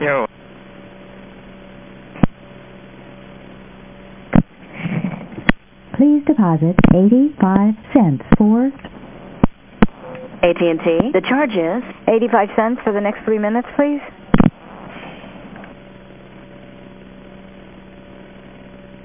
Yo. Please deposit 85 cents for AT&T. The charge is 85 cents for the next three minutes, please.